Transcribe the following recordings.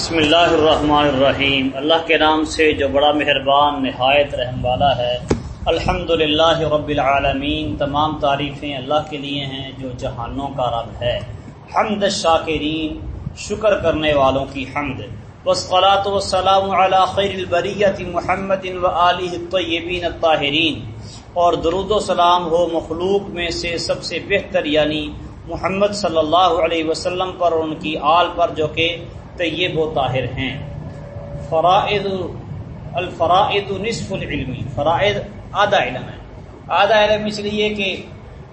بسم اللہ الرحمن الرحیم۔ اللہ کے نام سے جو بڑا مہربان، نہایت رحم والا ہے۔ الحمد للہ رب العالمین۔ تمام تعریفیں اللہ کے لیے ہیں جو جہانوں کا رب ہے۔ حمد شاکرین شکر کرنے والوں کی حمد۔ وسلاۃ وسلام علی خیر البریت محمد و علی طیبین الطاہرین۔ اور درود و سلام ہو مخلوق میں سے سب سے بہتر یعنی محمد صلی اللہ علیہ وسلم پر اور ان کی آل پر، جو کہ طیب و طاہر ہیں۔ فرائض الفرائض نصف العلمی فرائض آدھا علم ہے۔ آدھا علم اس لیے کہ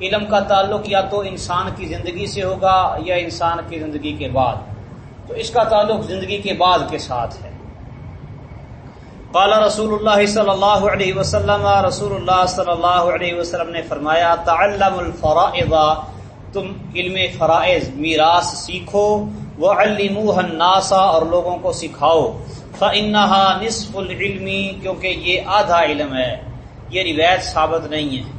علم کا تعلق یا تو انسان کی زندگی سے ہوگا یا انسان کی زندگی کے بعد۔ تو اس کا تعلق زندگی کے بعد کے ساتھ ہے۔ قال رسول اللہ صلی اللہ علیہ وسلم رسول اللہ صلی اللہ علیہ وسلم نے فرمایا، تعلم الفرائض، تم علم فرائض میراث سیکھو۔ وہ الموہ ناسا اور لوگوں کو سکھاؤ۔ فنحا نصف العلمی کیونکہ یہ آدھا علم ہے۔ یہ روایت ثابت نہیں ہے۔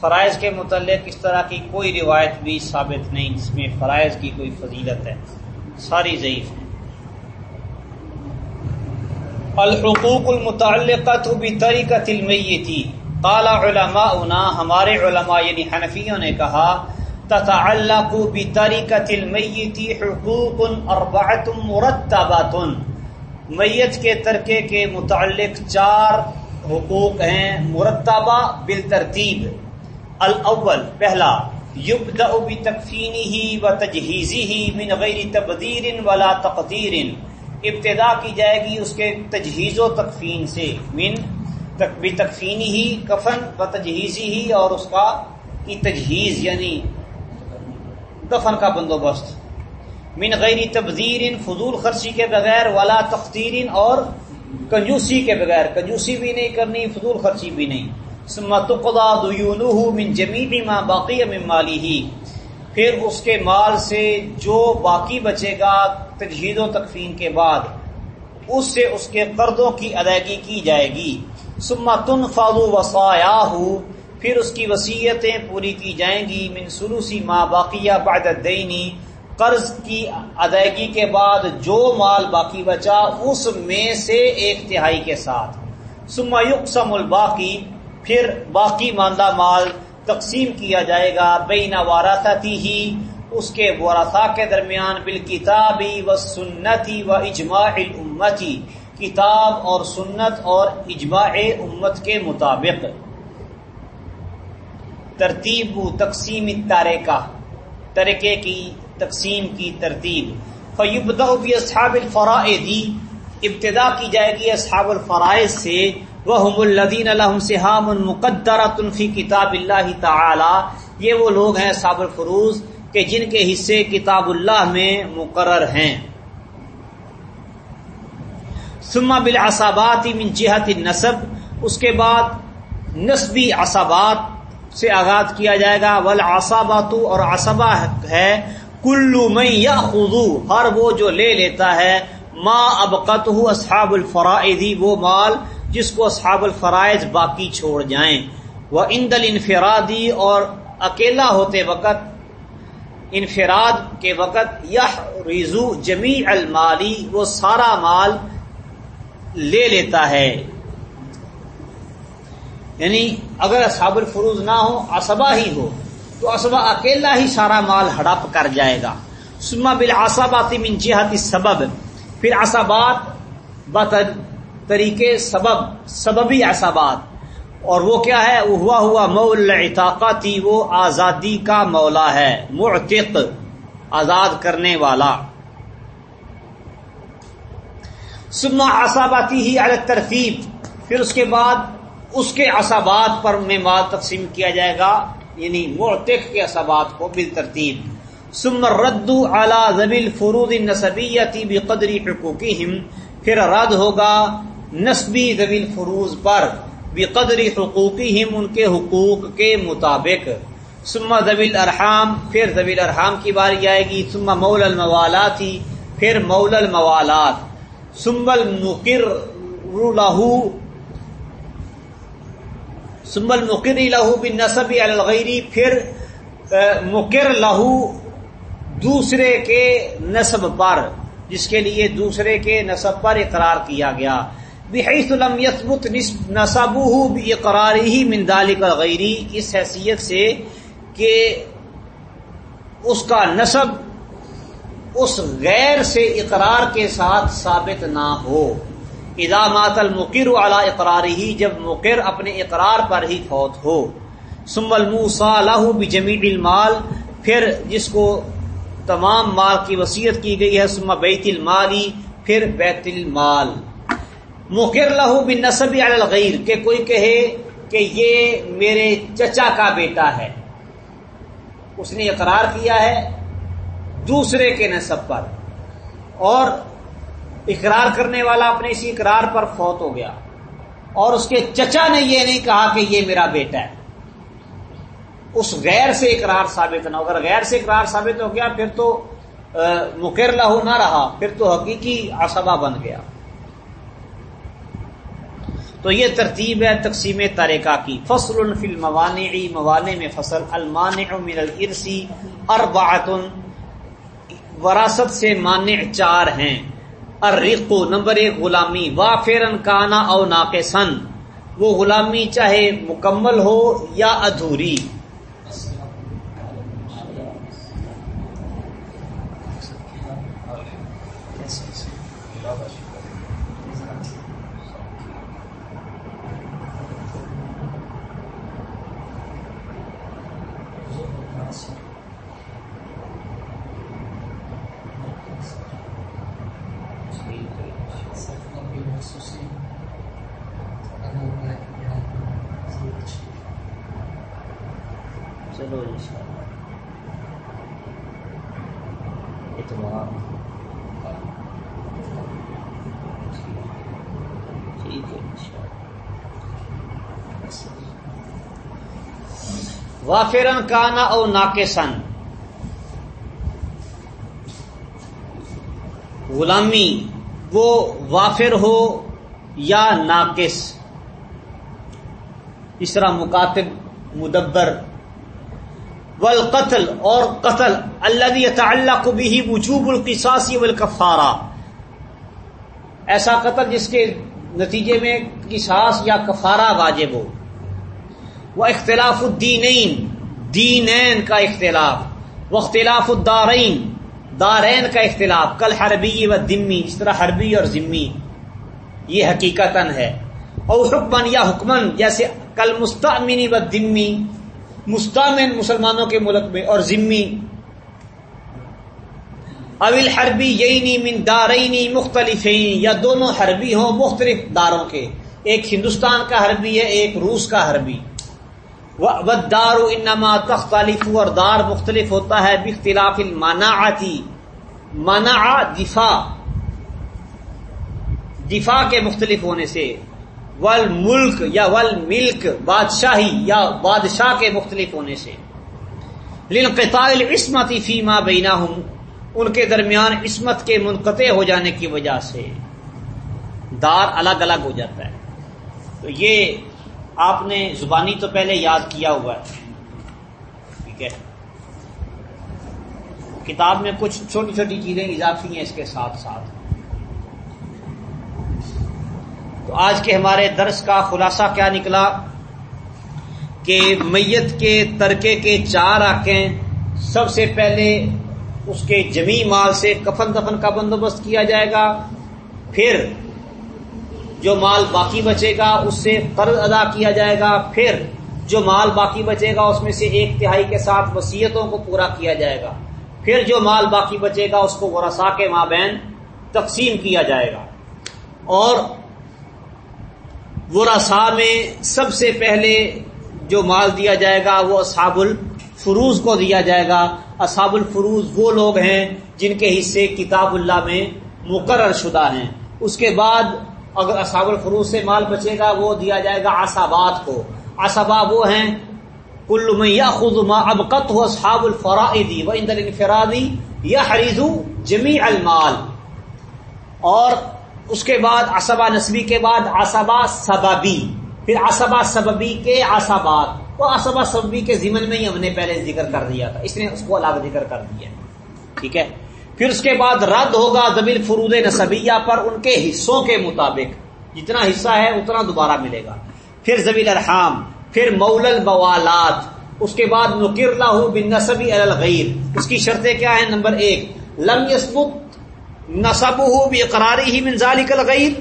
فرائض کے متعلق اس طرح کی کوئی روایت بھی ثابت نہیں، جس میں فرائض کی کوئی فضیلت ہے۔ ساری ضعیف ہے۔ الحقوق المتعلقت بطریقت المیتی قال علماؤنا، ہمارے علماء یعنی حنفیوں نے کہا تتعلق بطریقت المیتی حقوق اربعت مرتبات میت کے ترکے کے متعلق چار حقوق ہیں، مرتبہ بالترتیب. الاول، پہلا، یبدأ بتکفینی و تجہیزی ہی من غیر تبدیر ولا تقدیر. ابتدا کی جائے گی اس کے تجہیز و تکفین سے، من بتکفینی ہی کفن و تجہیزی ہی اور اس کا کی تجہیز یعنی دفن کا بندوبست۔ من غیر تبدیر فضول خرچی کے بغیر ولا تختیر اور کنجوسی کے بغیر۔ کنجوسی بھی نہیں کرنی، فضول خرچی بھی نہیں۔ سمتقدا دیونہ من جمیع ما باقی من مالی پھر اس کے مال سے جو باقی بچے گا تجہید و تکفین کے بعد، اس سے اس کے قرضوں کی ادائیگی کی جائے گی۔ ثم تنفذ وصایاہ پھر اس کی وصیتیں پوری کی جائیں گی من سلوسی ما باقیہ بعد الدینی قرض کی ادائیگی کے بعد جو مال باقی بچا اس میں سے ایک تہائی کے ساتھ۔ ثم یقسم الباقی، پھر باقی ماندہ مال تقسیم کیا جائے گا بین وارثتی ہی، اس کے ورثا کے درمیان بالکتابی و سنتی و اجماع الامتی، کتاب اور سنت اور اجماع امت کے مطابق۔ ترتیب تقسیم تارکہ ترکے کی تقسیم کی ترتیب۔ فیبدہ بھی اصحاب الفرائضی ابتدا کی جائے گی اصحاب الفرائض سے۔ وهم الذين لهم سهام مقدرة في كتاب الله تعالى۔ یہ وہ لوگ ہیں اصحاب الفروز کہ جن کے حصے کتاب اللہ میں مقرر ہیں۔ ثم بالعصابات من جهه النسب۔ اس کے بعد نسبی عصبات سے آغاز کیا جائے گا والعصابات اور عصبہ ہے کلو من یاخذ ہر وہ جو لے لیتا ہے، ما ابقته اصحاب الفرائض وہ مال جس کو اصحاب الفرائض باقی چھوڑ جائیں۔ وہ اندل انفرادی اور اکیلا ہوتے وقت، انفراد کے وقت یہ ریزو جمی المالی وہ سارا مال لے لیتا ہے۔ یعنی اگر اصحاب الفروز نہ ہو اسبا ہی ہو، تو اسبا اکیلا ہی سارا مال ہڑپ کر جائے گا۔ سما بل من جہتی سبب پھر آسابات طریقے سبب، سببی احسابات اور وہ کیا ہے؟ وہ ہوا ہوا مول اطاقتی وہ آزادی کا مولا ہے، معتق، آزاد کرنے والا۔ سما آساباتی ہی الگ ترتیب پھر اس کے بعد اس کے اصابات پر میں مال تقسیم کیا جائے گا یعنی معتق کے اصابات کو بال ترتیب سم ردو اعلی زبیل فرود نصبیتی بقدری حقوقی پھر رد ہوگا نسبی طویل فروز پر بقدری حقوقی ان کے حقوق کے مطابق۔ سما طویل ارحام پھر طویل ارحام کی باری آئے گی۔ سما مول الموالاتی پھر مول الموالات۔ سمبل مقر لہو سمبل مقر لہو بن نصب الغیری پھر مقر لہو دوسرے کے نصب پر، جس کے لیے دوسرے کے نصب پر اقرار کیا گیا۔ بحیث لم یثبت نصبه باقراره من ذلك غیری اس حیثیت سے کہ اس کا نصب اس غیر سے اقرار کے ساتھ ثابت نہ ہو۔ اذا مات المقر على اقراره، جب مقر اپنے اقرار پر ہی فوت ہو۔ ثم الموصى له بجميع المال، پھر جس کو تمام مال کی وصیت کی گئی ہے، ثم بیت المالی پھر بیت المال۔ مقر لہو بن نصب الغیر کہ کوئی کہے کہ یہ میرے چچا کا بیٹا ہے۔ اس نے اقرار کیا ہے دوسرے کے نصب پر۔ اور اقرار کرنے والا اپنے اسی اقرار پر فوت ہو گیا۔ اور اس کے چچا نے یہ نہیں کہا کہ یہ میرا بیٹا ہے۔ اس غیر سے اقرار ثابت نہ اگر غیر سے اقرار ثابت ہو گیا، پھر تو مقر لہو نہ رہا، پھر تو حقیقی عصبہ بن گیا۔ تو یہ ترتیب ہے تقسیم تاریکا کی۔ فصل الفی الموانع موانے میں فصل۔ المانع من الارسی اربعت۔ وراثت سے مانع چار ہیں۔ ارقو نمبر ایک، غلامی، وافرن، کانا او ناقصن۔ وہ غلامی چاہے مکمل ہو یا ادھوری چلو ان شاء اللہ اتوار ٹھیک ہے وافرن کانا او ناقصن۔ غلامی، وہ وافر ہو یا ناقص؟ اس طرح مکاتب، مدبر۔ والقتل اور قتل الذي يتعلق به وجوب القصاص والكفارہ ایسا قتل جس کے نتیجے میں قصاص یا کفارہ واجب ہو۔ وہ اختلاف الدینین، دینین کا اختلاف۔ وہ اختلاف الدارین، دارین کا اختلاف۔ کل حربی و دمی، اس طرح حربی اور ذمی۔ یہ حقیقت ہے۔ اور حکمن یا حکمن جیسے کل مستعمنی و دمی۔ مستعمن مسلمانوں کے ملک میں اور ذمی۔ اول حربی یعنی من دارینی مختلف یا دونوں حربی ہوں مختلف داروں کے۔ ایک ہندوستان کا حربی ہے، ایک روس کا حربی۔ دار انما تختلف اور دار مختلف ہوتا ہے باختلاف المناعتی۔ منع دفاع۔ دفاع کے مختلف ہونے سے۔ ول ملک یا ول ملک بادشاہی یا بادشاہ کے مختلف ہونے سے۔ لنقطاع العصمت فیما بینہم ان کے درمیان عصمت کے منقطع ہو جانے کی وجہ سے۔ دار الگ الگ ہو جاتا ہے۔ تو یہ آپ نے زبانی تو پہلے یاد کیا ہوا ہے۔ ٹھیک ہے۔ کتاب میں کچھ چھوٹی چھوٹی چیزیں اضافی ہیں اس کے ساتھ ساتھ۔ تو آج کے ہمارے درس کا خلاصہ کیا نکلا کہ میت کے ترکے کے چار آنکھیں سب سے پہلے اس کے جمی مال سے کفن دفن کا بندوبست کیا جائے گا، پھر جو مال باقی بچے گا اس سے قرض ادا کیا جائے گا، پھر جو مال باقی بچے گا اس میں سے ایک تہائی کے ساتھ وسیعتوں کو پورا کیا جائے گا، پھر جو مال باقی بچے گا اس کو ورسا کے مابین تقسیم کیا جائے گا۔ اور ورسا میں سب سے پہلے جو مال دیا جائے گا وہ اصحاب الفروز کو دیا جائے گا۔ اصحاب الفروز وہ لوگ ہیں جن کے حصے کتاب اللہ میں مقرر شدہ ہیں۔ اس کے بعد اگر اصحاب الفروز سے مال بچے گا وہ دیا جائے گا آسابات کو۔ آسابا وہ ہیں، کل میں خود ما ابقت ہو اصحاب الفرادی و اندر انفرادی یا حریضو جمی المال۔ اور اس کے بعد اسبا نسبی کے بعد آسبا سببی، پھر آسبا سببی کے آسابات وہ آسبا سببی کے ضمن میں ہی ہم نے پہلے ذکر کر دیا تھا، اس نے اس کو الگ ذکر کر دیا۔ ٹھیک ہے؟ پھر اس کے بعد رد ہوگا زمین فرود نصبیہ پر ان کے حصوں کے مطابق۔ جتنا حصہ ہے اتنا دوبارہ ملے گا۔ پھر زبیل ارحام، پھر مول البوالات۔ اس کے بعد نکر لاہ بن نصبی الغیر۔ اس کی شرطیں کیا ہیں؟ نمبر ایک، لم یسبت نصب ہو اقراری ہی من ذالک الغیر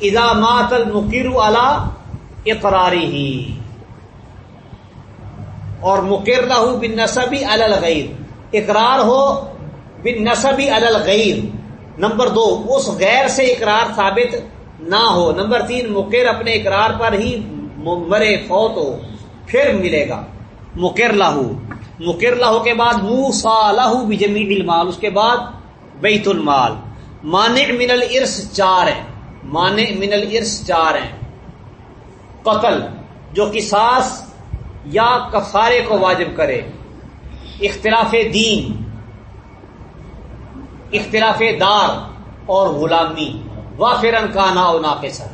اذا مات المقر علی اقراری ہی اور مقر لاہ بن نصبی الغیر اقرار ہو بن نصبی الغیر نمبر دو، اس غیر سے اقرار ثابت نہ ہو. نمبر تین، مقر اپنے اقرار پر ہی مرے فوت ہو، پھر ملے گا. مکر لاہو مکر لاہو کے بعد موسا لاہو بجمی المال، اس کے بعد بیت المال۔ مانع من الارس چار ہیں۔ مانع من الارس چار ہیں۔ قتل، جو کساس یا کفارے کو واجب کرے۔ اختلاف دین، اختلاف دار اور غلامی۔ وافرن کا نا نا کے سر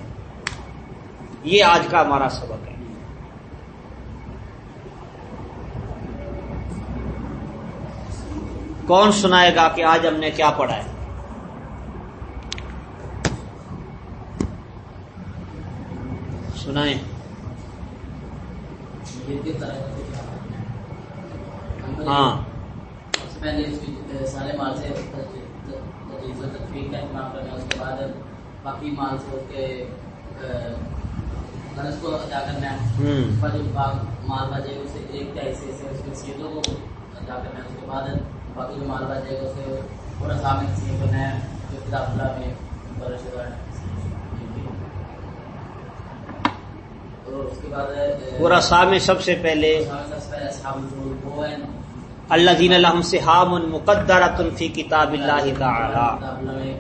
یہ آج کا ہمارا سبق ہے۔ کون سنائے گا کہ آج ہم نے کیا پڑھا ہے سنائیں ہاں سارے مال سے اس کے بعد باقی مال سے اس کے کو ادا کرنا ہے مال بچے اسے ایک سے اس کے سیدوں کو ادا کرنا ہے اس کے بعد باقی جو مال بچے گا اسے پورا سامنے تقسیم کرنا ہے جو کتاب اللہ میں پورا سامنے سب سے پہلے اللہ دین الحم سے ہام مقدر فی کتاب اللہ تعالی۔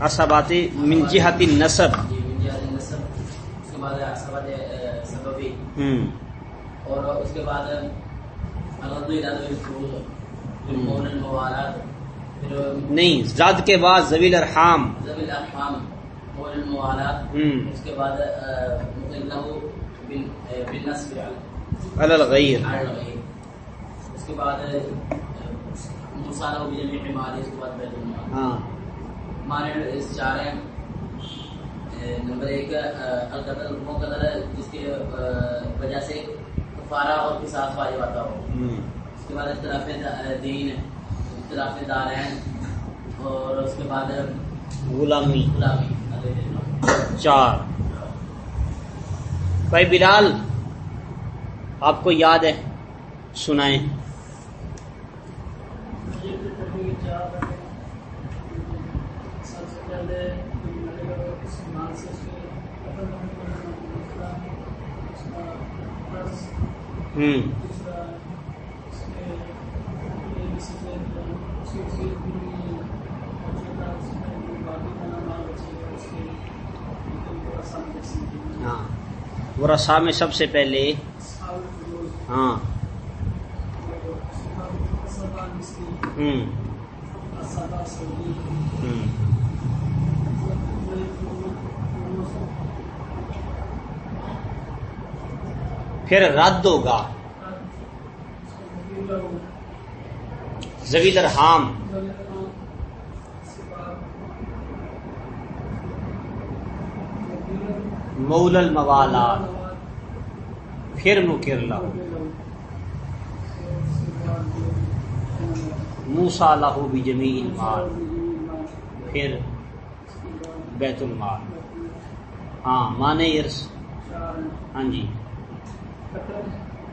عصبات من جہت النسب۔ ہوں اور اس کے بعد نہیں زد کے بعد زویل ارحام زویل ارحام اس کے بعد الغیر۔ اس کے بعد ہاں۔ مانے چار ہیں۔ نمبر ایک القدر مقدر جس کی وجہ سے کفارہ اور قصاص واجب آتا ہو اس کے بعد اختلاف دین اختلاف دارین اور اس کے بعد غلامی۔ غلامی۔ چار۔ بھائی بلال آپ کو یاد ہے؟ سنائیں۔ ہوں ہاں۔ وہ میں سب سے پہلے ہاں۔ ہوں۔ پھر رد ہوگا۔ زویل ارحام مول الموالات پھر مکر لہو۔ موسا لہو بھی جمیل مال پھر بیت المال۔ ہاں مانے ہاں جی۔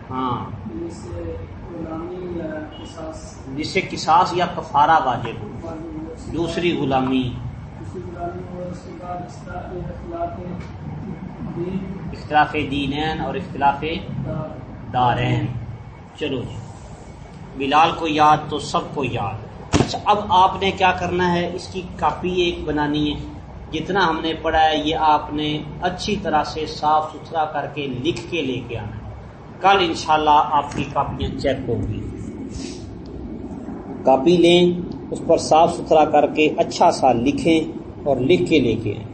ہاں۔ جس سے کساس یا کفارہ واجب ہو۔ دوسری غلامی۔ اختلاف دینین اور اختلاف دارین۔ چلو جی۔ بلال کو یاد تو سب کو یاد۔ اچھا اب آپ نے کیا کرنا ہے؟ اس کی کاپی ایک بنانی ہے۔ جتنا ہم نے پڑھا ہے، یہ آپ نے اچھی طرح سے صاف ستھرا کر کے لکھ کے لے کے آنا ہے۔ کل انشاءاللہ آپ کی کاپیاں چیک ہوگی۔ کاپی لیں، اس پر صاف ستھرا کر کے اچھا سا لکھیں اور لکھ کے لے کے آئیں۔